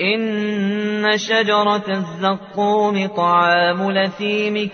إن شجرة الزقوم طعام لثيم